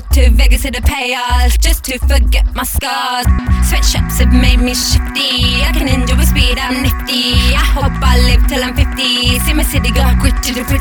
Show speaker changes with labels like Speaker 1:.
Speaker 1: go to Vegas to the payoffs just to forget my scars. Sweatshops have made me shifty. I can enjoy speed, I'm nifty. I hope I live till I'm 50. See my city go quick to the
Speaker 2: 50.